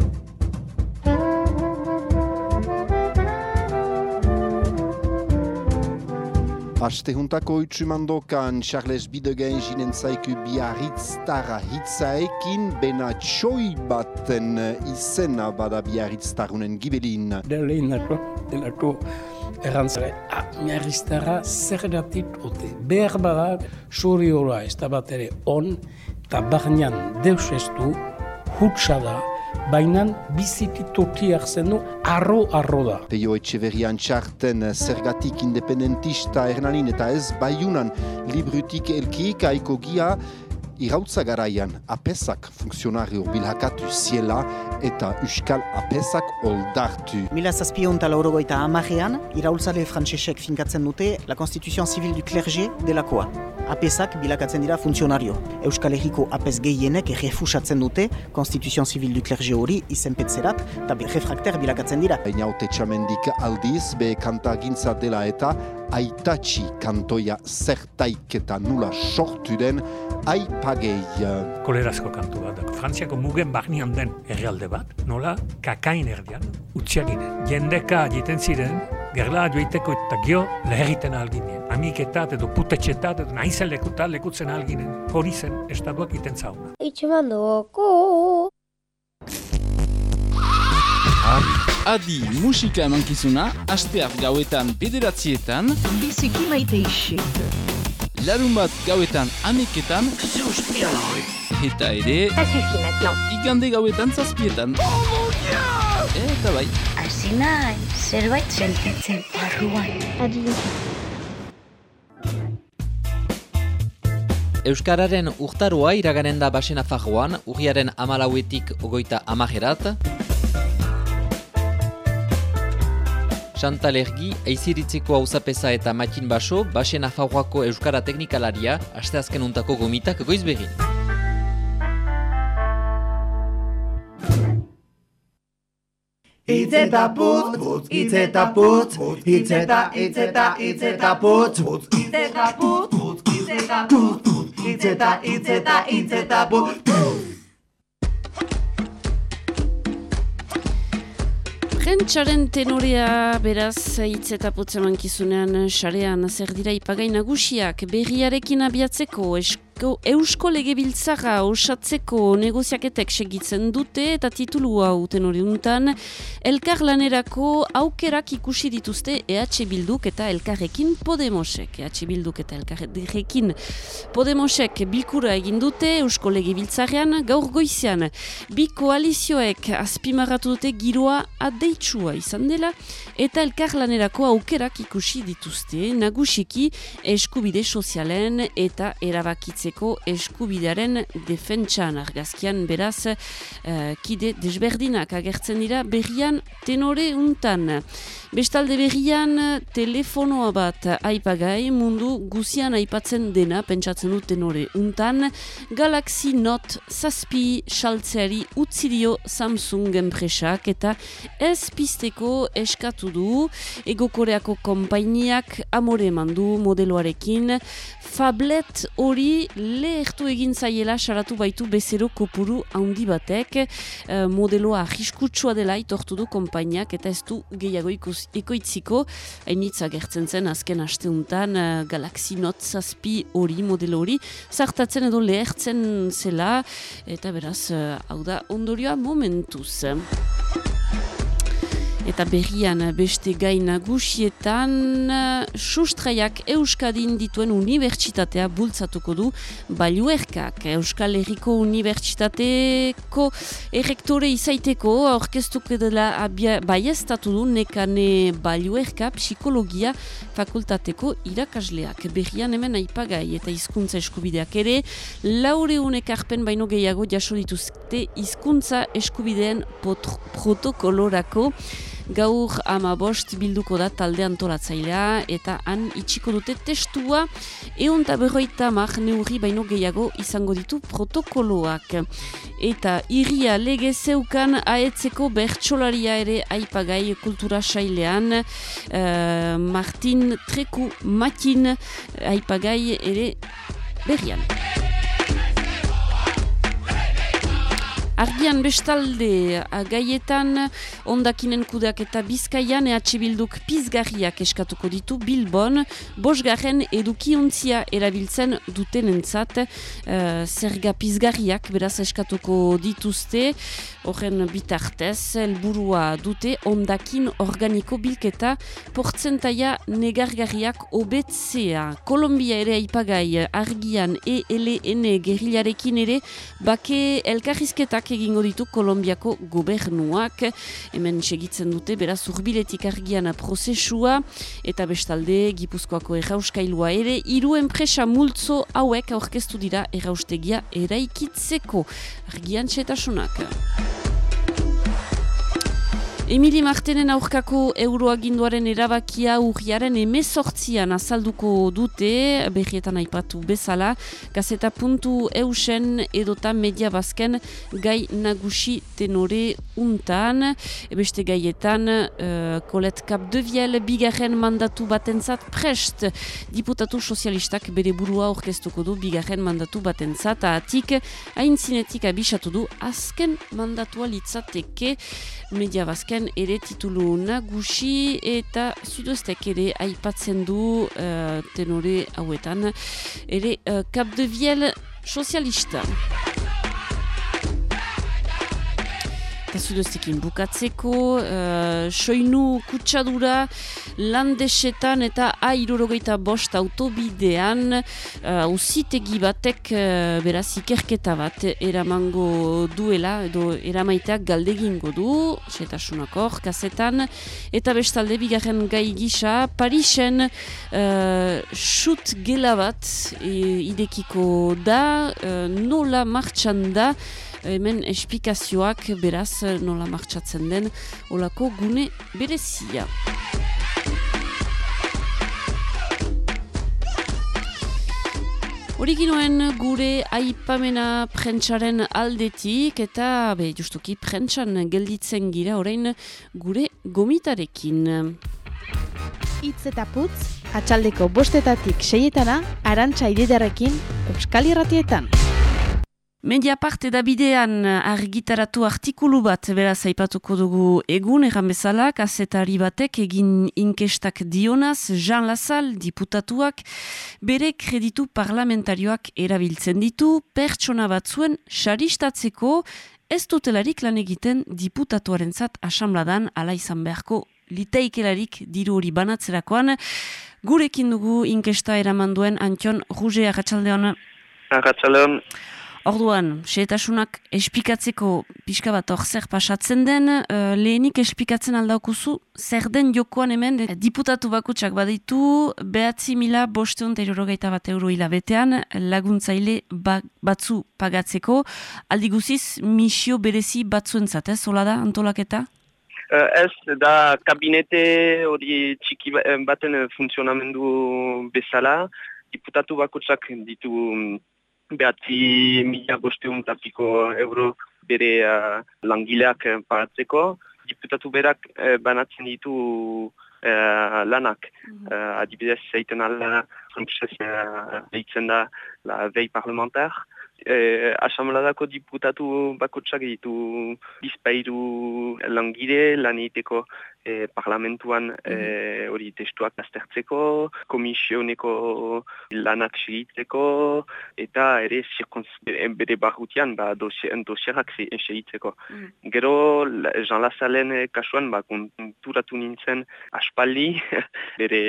Aste juntako utsumandokan Charles Bidegen jinen zaiku biarritztara hitzaekin bena txoi baten izena bada biarritztarunen gibelin. Da lehenako, delako errantzare, ah, miarriztara zer datit ote. Behar bada, sori hola ez da bat ere on, eta barnean deus ez du, hutsa da, baina biziki totiak zen du, arro-arro da. Peio Etxeverrian txarten zergatik independentista Hernanin eta ez baiunan librutik elkiik aiko gia irautza garaian apesak funksionario bilhakatu ziela eta euskal apesak oldartu. Mila zazpion eta laurogoita amarean, iraultzale frantsesek finkatzen dute la Constitution Civil du Clergé delakoa. Apesak bilakatzen dira funtzionario. Euskal Herriko apes gehienek refusatzen dute Constitution Civil du Clergé hori izenpetzerat eta refrakter bilakatzen dira. Baina haute txamendik aldiz, be kanta gintza dela eta aitatxi kantoia zertaik eta nula sortu den aipagei. kolerazko kantu bat. da. Frantziako mugen barnian den herrialde bat, nola kakain erdian, utxiaginen. Jendeka jiten ziren, gerla joiteko eta gio leheriten alginen. Amiketat edo putetxetat edo nahizen lekuta lekutzen alginen. Hori zen estatuak iten zauna. Utsumandoko. Adi musika emankizuna, asteak gauetan bederatzietan, Biziki maite isik. larun bat gauetan ameketan, eta ere, igande gauetan zazpietan. Eta bai, Hasi nahi, zerbait sentitzen barruan. Adi. Euskararen urtaroa iraganen da basena fajoan, urriaren amalauetik ogoita amajerat. Chantal Ergi, eiziritzeko hauzapeza eta matin baso, basena fajoako Euskara teknikalaria, asteazken untako gomitak goiz begin. Itz eta putz, putz, itz eta putz, putz, putz, itz eta putz, putz, itz eta putz, putz, itz eta, itz eta, itz eta putz. Rentsaren tenorea beraz hitz eta putze mankizunean sarean zer dira ipagai nagusiak berriarekin abiatzeko esko Eusko Legebiltzarra osatzeko negoziaketek segitzen dute eta titulu hau tenori untan elkar lanerako aukerak ikusi dituzte EH Bilduk eta elkarrekin Podemosek. EH Bilduk eta elkarrekin Podemosek bilkura egin dute Eusko Legebiltzarrean gaur goizean. Bi koalizioek azpimarratu dute giroa adeitsua izan dela eta elkar lanerako aukerak ikusi dituzte nagusiki eskubide sozialen eta erabakitzeko eskubidearen defentsan. Argazkian beraz eh, kide desberdinak agertzen dira berrian tenore untan. Bestalde berrian telefonoa bat aipagai mundu guzian aipatzen dena pentsatzen dut tenore untan. Galaxy Note zazpi saltzeari utzirio Samsung enpresak eta ez pisteko eskatu du. Ego Koreako konpainiak amore mandu modeloarekin. Fablet hori lehertu egin zaiela saratu baitu bezero kopuru handi batek. Eh, modeloa arriskutsua dela itortu du konpainiak eta ez du gehiago ikus, ekoitziko. Hainitza gertzen zen azken asteuntan uh, Galaxy Note zazpi hori modelo hori zartatzen edo lehertzen zela. Eta beraz uh, hau da ondorioa momentuz. Eta berrian beste gai nagusietan sustraiak Euskadin dituen unibertsitatea bultzatuko du Baluerkak. Euskal Herriko Unibertsitateko errektore izaiteko aurkeztuko dela baiestatu du nekane Baluerka psikologia fakultateko irakasleak. Berrian hemen aipagai eta hizkuntza eskubideak ere, laureun ekarpen baino gehiago jaso dituzte hizkuntza eskubideen protokolorako gaur ama bost bilduko da talde antolatzailea eta han itxiko dute testua egun eta berroita mar neurri baino gehiago izango ditu protokoloak. Eta irria lege zeukan aetzeko bertsolaria ere aipagai kultura sailean uh, Martin Treku Makin aipagai ere berrian. Argian bestalde gaietan ondakinen kudeak eta bizkaian EH Bilduk pizgarriak eskatuko ditu Bilbon, bosgarren edukiontzia erabiltzen duten entzat uh, zerga pizgarriak beraz eskatuko dituzte, horren bitartez, helburua dute ondakin organiko bilketa portzentaia negargarriak obetzea. Kolombia ere aipagai argian ELN gerrilarekin ere bake elkarrizketak egingo ditu Kolombiako gobernuak. Hemen segitzen dute, beraz urbiletik argian prozesua eta bestalde Gipuzkoako errauskailua ere, hiru enpresa multzo hauek aurkeztu dira erraustegia eraikitzeko. Argian txetasunak. Emili Martenen aurkako euroaginduaren erabakia urriaren emezortzian azalduko dute, berrietan aipatu bezala, gazeta puntu eusen edota media bazken gai nagusi tenore untan, beste gaietan, uh, Colette Capdeviel, bigarren mandatu batentzat prest, diputatu sozialistak bere burua orkestuko du bigarren mandatu batentzat, atik hain zinetik abisatu du azken mandatua litzateke media bazken ere titulu nagusi eta sudostek ere aipatzen du uh, tenore hauetan ere uh, Cap de Viel sozialista. Eta zudostekin bukatzeko, uh, soinu kutsadura landesetan eta airurogeita bost autobidean uh, usitegi batek uh, beraz ikerketa bat eramango duela edo eramaiteak galdegingo du, setasunakor, kazetan, eta bestalde bigarren gai gisa, Parisen uh, shoot gela bat e, idekiko da, uh, nola martxan da, hemen esplikazioak beraz nola martxatzen den olako gune berezia. Originoen gure aipamena prentsaren aldetik eta be, justuki prentsan gelditzen gira orain gure gomitarekin. Itz eta putz, atxaldeko bostetatik seietana, arantxa ididarekin, euskal irratietan. Media parte da bidean argitaratu artikulu bat beraz aipatuko dugu egun erran bezala, kasetari batek egin inkestak dionaz, Jean Lasal, diputatuak, bere kreditu parlamentarioak erabiltzen ditu, pertsona batzuen xaristatzeko ez dutelarik lan egiten diputatuaren zat asamladan ala izan beharko liteikelarik diru hori banatzerakoan. Gurekin dugu inkesta eraman duen Antion Ruge, agatxaldeon. Agatxaldeon. Orduan, seetasunak espikatzeko pixka bat hor zer pasatzen den, uh, lehenik espikatzen aldaukuzu, zer den jokoan hemen de, diputatu bakutsak baditu, behatzi mila bosteun terrogaita bat euro hilabetean, laguntzaile ba, batzu pagatzeko, aldi guziz, misio berezi batzuentzat, ez, hola da, antolaketa? Uh, ez, da kabinete hori txiki baten funtzionamendu bezala, diputatu bakutsak ditu behatzi mila bosteun tapiko euro bere uh, langileak paratzeko. Diputatu berak uh, banatzen ditu uh, lanak. Mm -hmm. uh, adibidez, zeiten ala, frantzes, uh, da la vei parlamentar. eh, asambladako diputatu bakotsak ditu bizpairu langile lan egiteko eh, parlamentuan eh, hori testuak aztertzeko, komisioneko lanak segitzeko, eta ere zirkonz, bere barrutian ba, dosie- dosierak se- segitzeko. Gero, la- Jean Lazalen eh, kasuan, ba, konturatu nintzen aspaldi, bere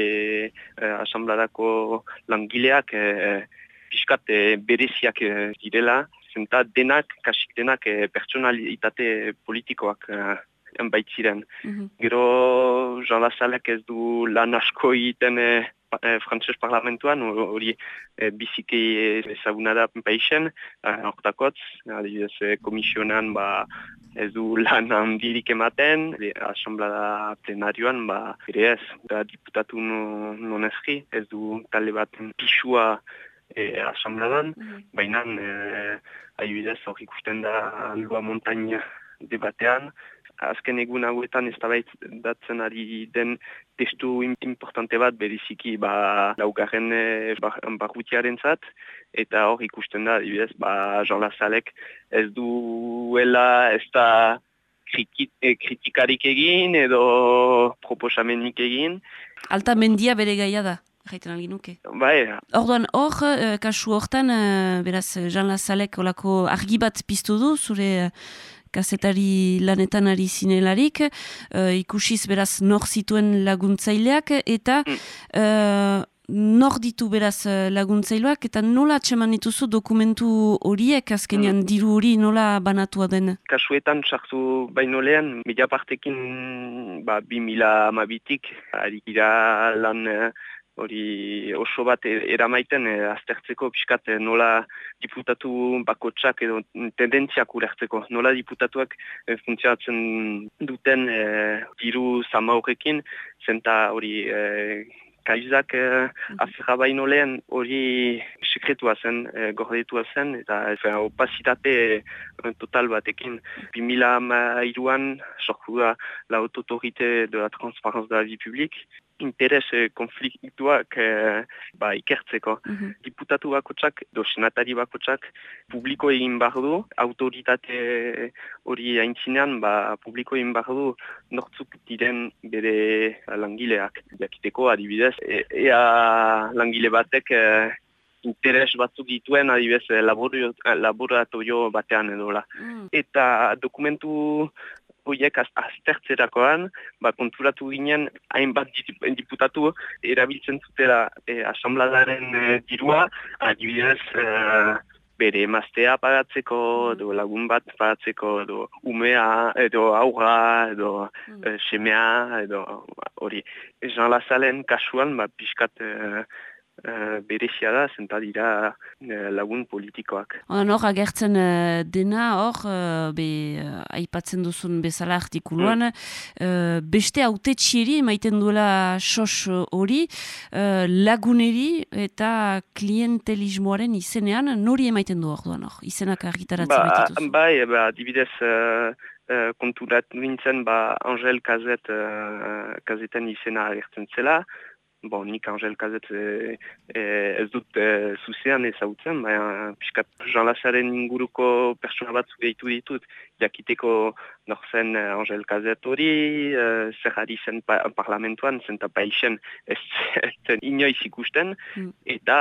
eh, asambladako langileak eh, pixkat eh, bereziak eh, direla, zenta denak, kasik denak eh, pertsonalitate politikoak eh, baitziren. Gero Jean Lazalek ez du lan asko egiten pa- eh, frantses parlamentuan, ho- hori eh, biziki ezaguna da paixen, hortakotz, adibidez eh, komisionan ba, ez du lan handirik ematen, e, asamblada plenarioan, ba, ere ez, da diputatu no, non ezki, ez du talde bat pixua e, asambladan, baina e, adibidez hor ikusten da lua montaña debatean, azken egun hauetan ez datzen ari den testu im- importante bat beriziki ba, laugarren e, bar, barrutiaren zat, eta hor ikusten da, adibidez, ba, Jean Lazalek ez duela ez da kriki, e, kritikarik egin edo proposamenik egin. Alta mendia bere gaia da, jaiten algin nuke. Bai, Orduan, hor, eh, kasu hortan, eh, beraz, Jean Lazalek olako argi bat piztu du, zure kazetari lanetan ari zinelarik, eh, ikusiz beraz nor zituen laguntzaileak, eta eh, nor ditu beraz eh, laguntzaileak, eta nola atseman dituzu dokumentu horiek, azkenean diru hori nola banatua den? kasuetan sartu baino lehen, mediapartekin ba, 2000 amabitik, ari gira lan hori oso bat e- eramaiten eh, aztertzeko pixkat eh, nola diputatu bakotsak edo tendentziak ulertzeko. Nola diputatuak eh, funtzionatzen duten eh, diru zama horrekin, zenta hori eh, kaizak eh, afera baino lehen hori sekretua zen, eh, gordetua zen, eta eh, opazitate eh, total batekin. 2002an sortu da la haute autorité de la transparence de la vie publique, interes eh, konfliktuak eh, ba, ikertzeko. Diputatu bakotsak, do senatari bakotsak, publiko egin behar du, autoritate hori aintzinean, ba, publiko egin behar du, nortzuk diren bere langileak. Jakiteko adibidez, e, ea langile batek eh, interes batzuk dituen adibidez laboratorio batean edola. Eta dokumentu horiek az- aztertzerakoan, ba, konturatu ginen hainbat dip- diputatu erabiltzen zutela e, asambladaren e, dirua, adibidez e, bere emaztea pagatzeko, edo lagun bat pagatzeko, edo umea, edo aurra, edo e, semea, edo hori. Jean Lazalen kasuan, ba, pixkat e, e, berezia da, zenta dira e, lagun politikoak. Hor, agertzen eh, dena hor, eh, be, eh, aipatzen duzun bezala artikuluan, eh, beste haute txieri emaiten duela sos hori, eh, laguneri eta klientelismoaren izenean, nori emaiten du orduan hor, izenak argitaratzen Ba, baitituzu. bai, ba, adibidez, uh, uh, konturat nintzen, ba, Angel Kazet, uh, Kazeten izena agertzen zela, bon, nik Angel Kazet eh, eh, ez dut eh, zuzean ezagutzen, baina piskat Jean Lazaren inguruko pertsona batzu gehitu ditut, jakiteko norzen eh, Angel Kazet hori, eh, zer ari zen pa parlamentuan, zen paixen ez ez zen inoiz ikusten, eta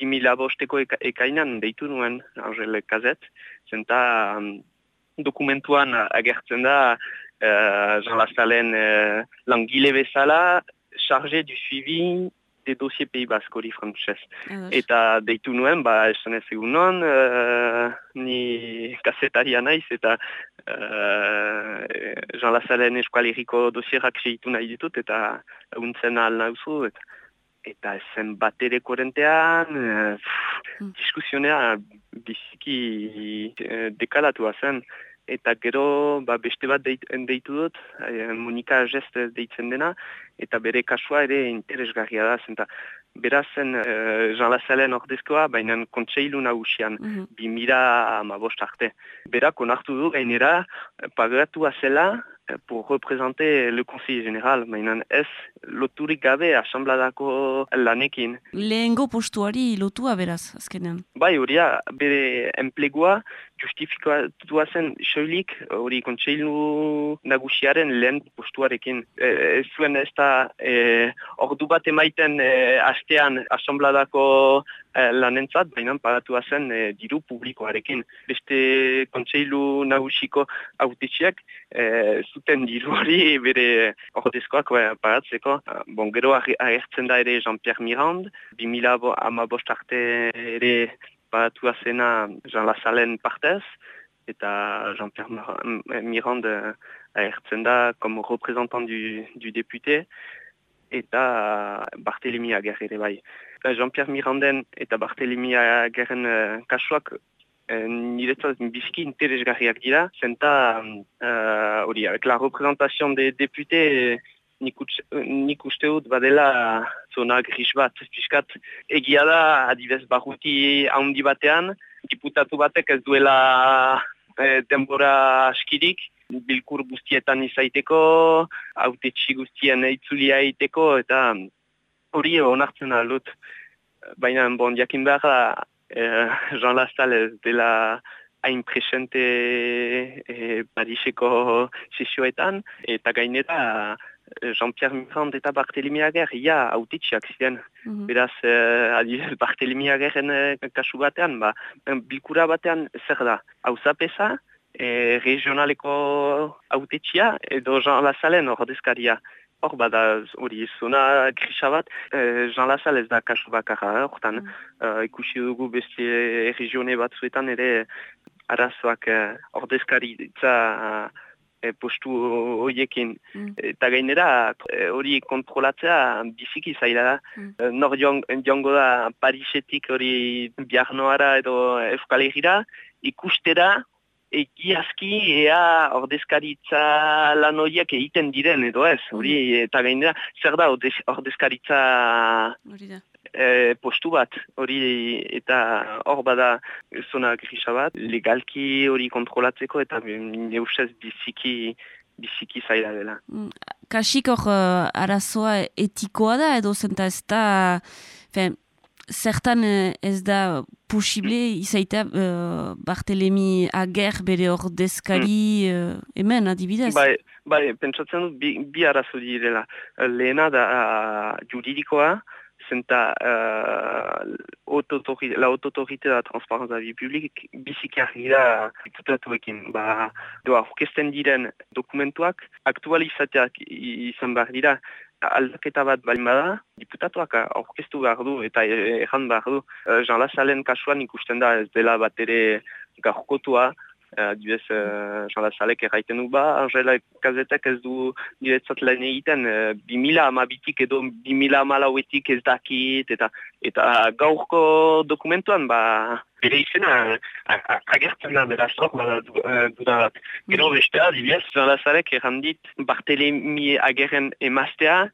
2000 bosteko eka, ekainan deitu nuen Angel Kazet, zenta um, dokumentuan agertzen da uh, Jean Lazalen uh, langile bezala, chargé du suivi des dossiers Pays Basque hori frantzez. Eta deitu nuen, ba, esan ez egun non, uh, ni kasetaria naiz, eta uh, Jean Lazalen eskualeriko dosierak segitu nahi ditut, eta laguntzen ahal nauzu, eta eta zen bat ere korentean, uh, diskusionea biziki eh, dekalatua zen. Eta gero ba, beste bat deit, deitu dut, eh, Monika Gest deitzen dena, eta bere kasua ere interesgarria da, zenta beraz zen eh, Jean Lazalen ordezkoa, baina kontseilu nagusian, Mhm. bi mila amabost arte. Berak onartu du gainera, eh, pagatua zela, pour représenter le Conseil Général, mainan ez loturik gabe asambladako lanekin. Lehengo postuari lotua beraz, azkenean. Bai, horia, bere enplegua justifikatua zen soilik hori kontseilu nagusiaren lehen postuarekin. E, ez zuen ez da e, ordu bat emaiten e, astean asambladako lanentzat, baina pagatua zen e, diru publikoarekin. Beste kontseilu nagusiko autetxiak e, zuten diru hori bere ordezkoak pagatzeko. Bon, gero agertzen da ere Jean-Pierre Mirand, 2000 amabost arte ere pagatua zena Jean Lasalen partez, eta Jean-Pierre Mirand agertzen da como représentant du, du député, eta Barthélemy Ager ere bai. Jean-Pierre Miranden eta Barthélemy Ageren uh, kasuak uh, niretzat biziki interesgarriak dira, zenta hori, uh, la représentation des députés, nik uste dut badela zona gris bat, piskat egia da adibez barruti handi batean, diputatu batek ez duela e, denbora askirik, bilkur guztietan izaiteko, autetxi guztien itzulia eiteko, eta hori onartzen aldut. Baina, bon, jakin behar da, e, Jean Lastal ez dela hain presente e, Pariseko sesioetan, eta gainera Jean-Pierre Mirand eta Barthélémy Ager, ia autetxiak ziren. Mm Beraz, uh, adibidez, Barthélémy Ageren uh, kasu batean, ba, bilkura batean zer da, hauzapesa, e, regionaleko autetxia, edo Jean Lazalen ordezkaria. Hor, bada, hori, zona grisa bat, e, Jean Lazal ez da kasu bakarra, hortan, mm uh, ikusi dugu beste regione batzuetan ere arazoak uh, ordezkaritza e, postu horiekin. Mm. Eta gainera, hori kontrolatzea biziki zaila da. Mm. Nor jongo da Parisetik hori biarnoara edo Euskal Herriera, ikustera, egiazki ea ordezkaritza lan horiek egiten diren edo ez. Hori, eta gainera, zer da ordezkaritza e, postu bat, hori eta hor bada zona grisa bat, legalki hori kontrolatzeko eta neusez biziki biziki zaila dela. Mm, kasik hor uh, arazoa etikoa da edo zenta ez da, fe, zertan eh, ez da posible izaita uh, Bartelemi ager bere mm. uh, hemen adibidez? Bai, bai pentsatzen dut bi, bi arazo direla. Lehena da uh, juridikoa, zenta uh, la autotorite da transparenza bi publik bizikarri da diputatuekin. Ba, doa, orkesten diren dokumentuak aktualizateak izan behar dira aldaketa bat balin bada, diputatuak aurkeztu behar du eta erran behar du. Jean Lazalen kasuan ikusten da ez dela bat ere gaurkotua, Adibidez, uh, Jean Lazalek erraiten du ba, Angela Kazetek ez du niretzat lan egiten, uh, 2000 amabitik edo 2000 amalauetik ez dakit, eta eta gaurko dokumentuan, ba, bere izena agertzen da bera zok, bada duna bat. Gero bestea, adibidez, Jean Lazalek errandit Bartelemi agerren emaztea,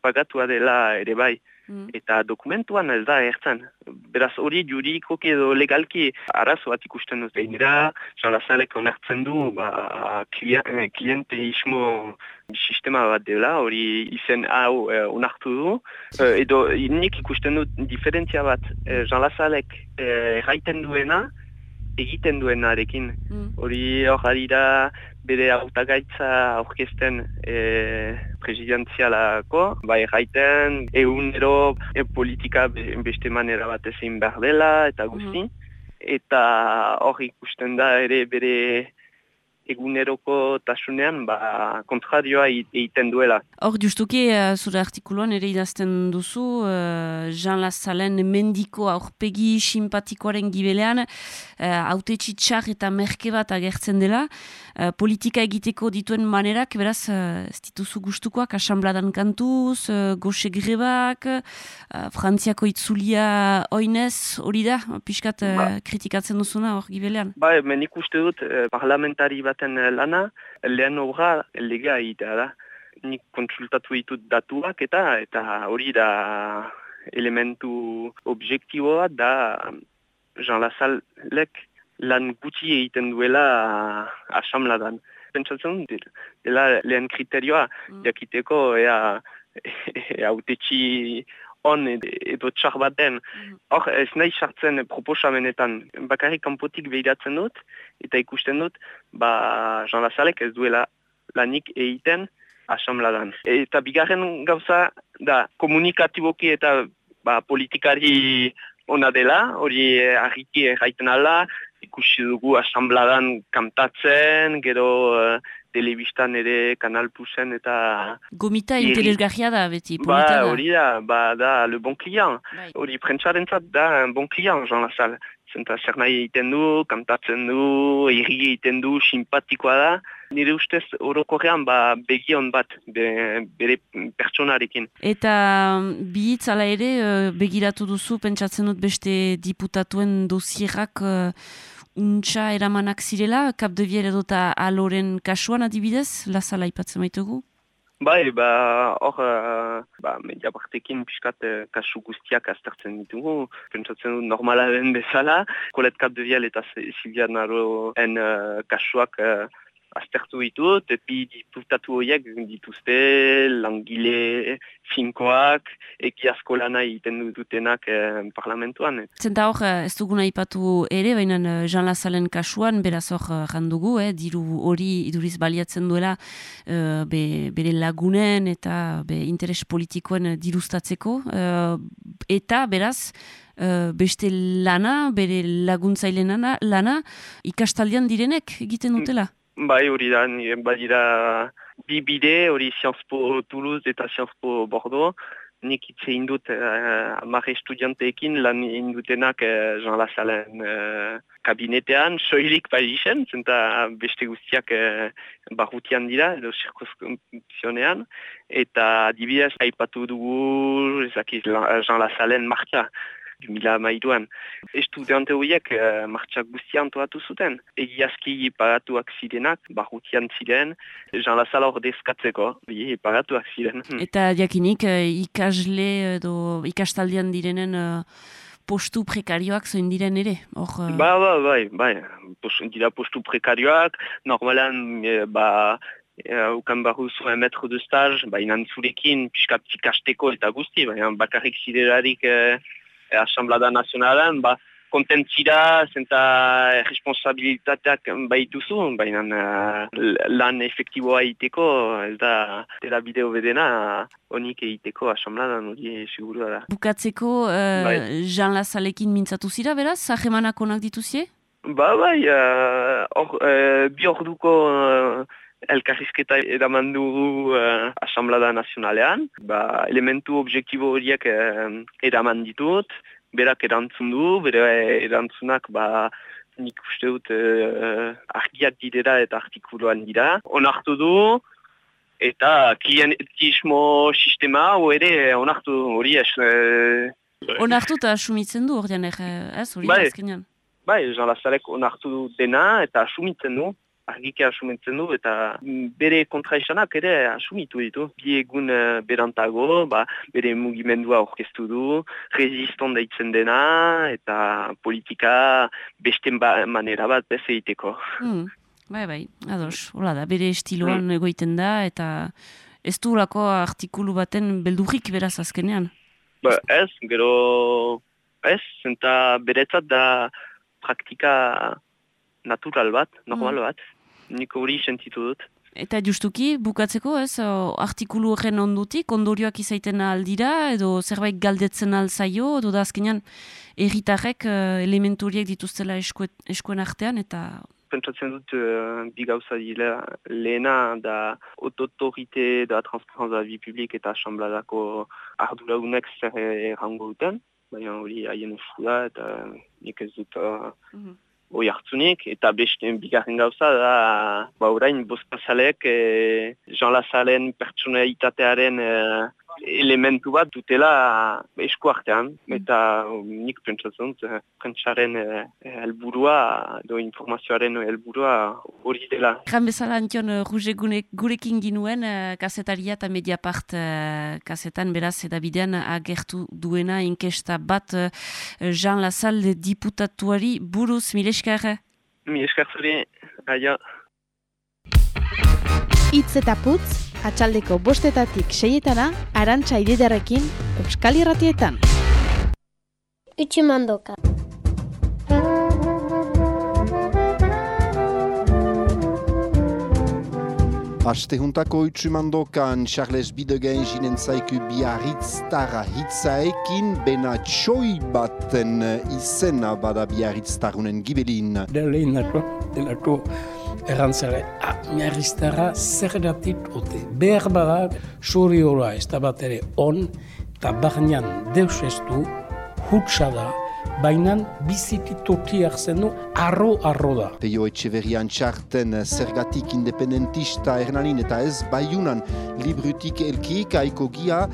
pagatua dela ere bai. Mm. Eta dokumentuan ez da ertzen. Beraz hori juridikoki edo legalki arazo bat ikusten dut. Gainera, Jalazalek onertzen du, ba, kliente ismo sistema bat dela, hori izen hau eh, onartu du. Eh, edo nik ikusten dut diferentzia bat, eh, Jalazalek eh, erraiten duena, egiten duenarekin. Mm. Hori hor da bere autagaitza aurkezten e, presidenzialako, bai gaiten, egunero e, politika beste manera bat ezin behar dela, eta guzti. Mm Eta hor ikusten da ere bere eguneroko tasunean ba, kontradioa egiten duela. Hor, justuki, uh, zure artikuluan ere idazten duzu, uh, Jean Lazalen mendiko aurpegi simpatikoaren gibelean, uh, haute txar eta merke bat agertzen dela, uh, politika egiteko dituen manerak, beraz, uh, ez dituzu gustukoak, asambladan kantuz, uh, goxe grebak, uh, frantziako itzulia oinez, hori da, pixkat uh, ba. kritikatzen duzuna hor gibelean? Ba, menik uste dut, parlamentari bat baten lana, lehen obra legea egitea da. Nik konsultatu ditut datuak eta eta hori da elementu objektiboa da Jean Lassalek lan gutxi egiten duela asamladan. pentsatzen dela lehen kriterioa, jakiteko ea hautetxi on edo, txar bat den. Hor, ez nahi sartzen proposamenetan, bakarrik kanpotik behiratzen dut, eta ikusten dut, ba, Jean Lazalek ez duela lanik egiten asamladan. Eta bigarren gauza, da, komunikatiboki eta ba, politikari ona dela, hori eh, argiki erraiten ala, ikusi dugu asambladan kantatzen, gero eh, telebistan ere kanal pusen eta... Gomita interesgarria da beti, Ba, polita da. hori da, ba, da, le bon client. Hori prentsaren da, un bon client, Jean Lassalle. Zenta zer nahi egiten du, kantatzen du, irri egiten du, simpatikoa da. Nire ustez, orokorrean, ba, begion bat, be, bere pertsonarekin. Eta mm, bi hitz ala ere eh, begiratu duzu, pentsatzen dut beste diputatuen dosierak uh, untxa eramanak zirela, Cap de Vier edo eta aloren kasuan adibidez, lazala ipatzen baitugu? Bai, ba, hor, uh, ba, media partekin pixkat uh, kasu guztiak aztertzen ditugu. Pentsatzen dut normala den bezala. Colette Capdeviel eta Silvia Naroen uh, kasuak uh, aztertu ditut, epi diputatu horiek dituzte langile finkoak, egiazko lana egiten dutenak eh, parlamentuan. Zenta hor, eh, ez duguna ipatu ere, baina eh, Jean Lazalen kasuan, beraz hor eh, jandugu, eh, diru hori iduriz baliatzen duela eh, be, bere lagunen eta be, interes politikoen eh, dirustatzeko. eh, eta beraz, eh, beste lana, bere laguntzaile lana, lana ikastaldian direnek egiten dutela. Bai, hori da, badira bi bide, hori Sciences Po Toulouse eta Sciences Po Bordeaux. Nik hitz egin dut uh, amare estudianteekin lan egin dutenak eh, Jean Lassaleen uh, kabinetean, soilik Parisen, zenta beste guztiak uh, barrutian dira, edo zirkozionean. Eta adibidez, aipatu dugu, ezakiz, Jean Lassaleen martxa. 2000 mairuan. Estudiante horiek uh, martxak guztia antoatu zuten. Egiazki pagatuak zirenak, barrutian ziren, Jean Lasala ordezkatzeko, bi pagatuak ziren. Hmm. Eta jakinik eh, ikasle edo ikastaldian direnen eh, postu prekarioak zoin diren ere. Hor, eh, Ba, ba, bai, bai, dira postu prekarioak, normalan, e, ba, e, ukan barru zuen metro de stage, ba, inan zurekin, pixkat ikasteko eta guzti, baina bakarrik ziderarik e, e, Asamblada Nazionalan, ba, kontentzira, zenta responsabilitateak baituzu, baina eh, lan efektiboa egiteko, ez da, dela bideo bedena, honik egiteko Asamladan, hori segurua da. Bukatzeko eh, Bai. Jean Lazalekin mintzatu zira, beraz? Zahemanak onak dituzie? Ba, bai, eh, hor, eh, bi orduko uh, elkarrizketa edaman dugu uh, Asamblada Nazionalean. Ba, elementu objektibo horiek uh, edaman ditut, berak erantzun du, bere erantzunak ba, nik uste dut uh, argiak didera eta artikuluan dira. Onartu du, eta klientismo sistema hau ere onartu hori ez... eh, Onartu eta asumitzen du, ordean ez, hori Bai. azkenean. Bai, Jean Lazarek onartu dena eta asumitzen du, argike asumitzen du eta mm, bere kontraesanak ere asumitu ditu. Bi egun eh, berantago, ba, bere mugimendua orkestu du, resiston deitzen dena eta politika beste ba, manera bat bez egiteko. Hmm. Bai, bai, ados, hola da, bere estiloan Hmm. egoiten da, eta ez du lako artikulu baten beldurrik beraz azkenean. Ba, ez, gero ez, zenta beretzat da praktika natural bat, normal bat. Nik hori sentitu dut. Eta justuki, bukatzeko, ez, o, artikulu horren ondutik, ondorioak izaiten aldira, edo zerbait galdetzen alzaio, edo da azkenean erritarrek uh, elementu horiek dituztela eskuet, eskuen artean, eta pentsatzen dut uh, bi gauza dira. Lehena da autotorite da transparenza da bi publik eta asambladako arduraunek zer errango duten, baina hori haien esku da eta nik ez dut uh, hoi hartzunik, eta beste bigarren gauza da, ba orain boskazalek eh, Jean Lazalen pertsonalitatearen eh, elementu bat dutela esku artean, eta nik pentsatzen eh, prentsaren eh, helburua, edo informazioaren helburua hori dela. Jan bezala Antion uh, Ruge gurekin ginuen kasetaria eta Mediapart kasetan beraz edabidean agertu duena inkesta bat Jean Lassalle diputatuari buruz mileskar. Mi esker zuri, aia. Itz eta putz, atxaldeko bostetatik seietana, arantxa ididarekin, Euskal Irratietan. Utsumandoka. Aste juntako itsumandokan Charles Bidegen jinen zaiku biarritztara hitzaekin bena txoi baten izena bada biarritztarunen gibelin. Lehen dako, delako errantzare, ah, miarriztara zer datit ote. Behar bada, sori hola ez da bat ere on, eta barnean deus ez du, hutsa da, baina biziki totiak zen du, arro-arro da. Peio Etxeverrian txarten zergatik independentista Hernanin eta ez baiunan librutik elkiik aiko gia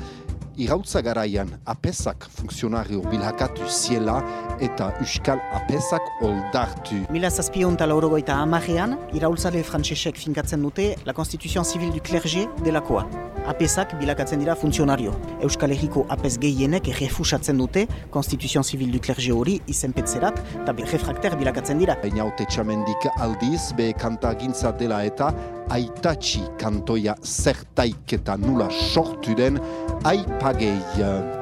irautza garaian apesak funtzionario bilhakatu ziela eta Euskal apesak oldartu. Mila zazpion eta laurogoita amarean, iraultzale frantsesek finkatzen dute la Constitution Civil du Clergé delakoa. Apesak bilakatzen dira funtzionario. Euskal Herriko apes gehienek refusatzen dute Constitution Civil du Clergé hori izenpetzerat eta refrakter bilakatzen dira. Baina txamendik aldiz, be kanta dela eta aitatxi kantoia zertaik eta nula sortu den aipagei.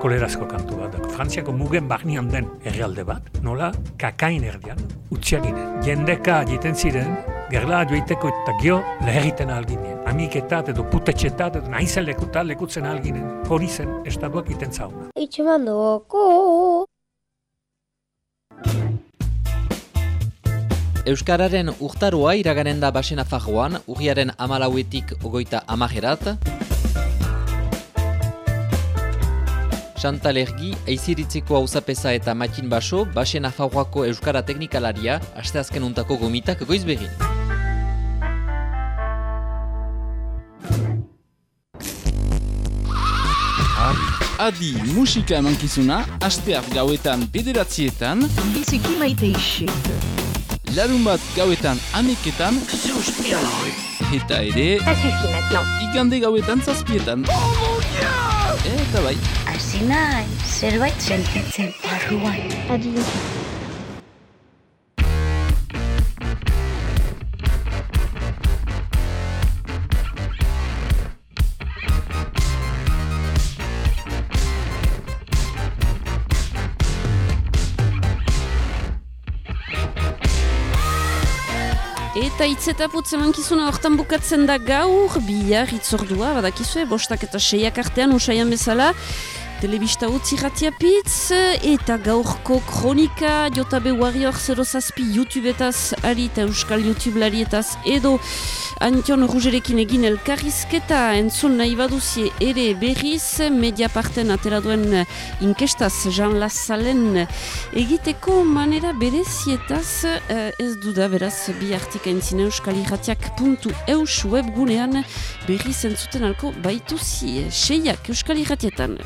Kolerazko kantu bat, da. Frantziako mugen barnian den herrialde bat, nola kakain erdian, utziagin. Jendeka jiten ziren, gerla joiteko eta gio leheriten alginien. Amiketat edo putetxetat edo nahizen lekutat lekutzen alginen. Hori zen, estatuak iten zauna. Itxumandoko. Euskararen urtaroa iraganen da basen afagoan, urriaren amalauetik ogoita amajerat. Chantalergi, eiziritzeko hauzapeza eta matin baso, basen afagoako Euskara teknikalaria, asteazken untako gomitak goiz begin. Adi musika emankizuna, asteak gauetan bederatzietan, Biziki maite isik. larun bat gauetan aneketan, eta ere, igande gauetan zazpietan. Eta bai. Hasi nahi, zerbait sentitzen barruan. Adio. Eta itzetaputz emankizuna hortan bukatzen da gaur, bihar itzordua, badakizue, bostak eta seiak artean usaian bezala, telebista utzi ratiapitz, eta gaurko kronika, Jotabe Warrior 07 YouTubetaz, ari eta Euskal YouTube larietaz, edo Antion Rugerekin egin elkarrizketa entzun nahi baduzie ere berriz, Mediaparten atera duen inkestaz Jean Lassalen egiteko manera berezietaz eh, ez duda beraz bi artika entzine euskal puntu eus webgunean berriz entzuten alko baituzi seiak euskal irratietan.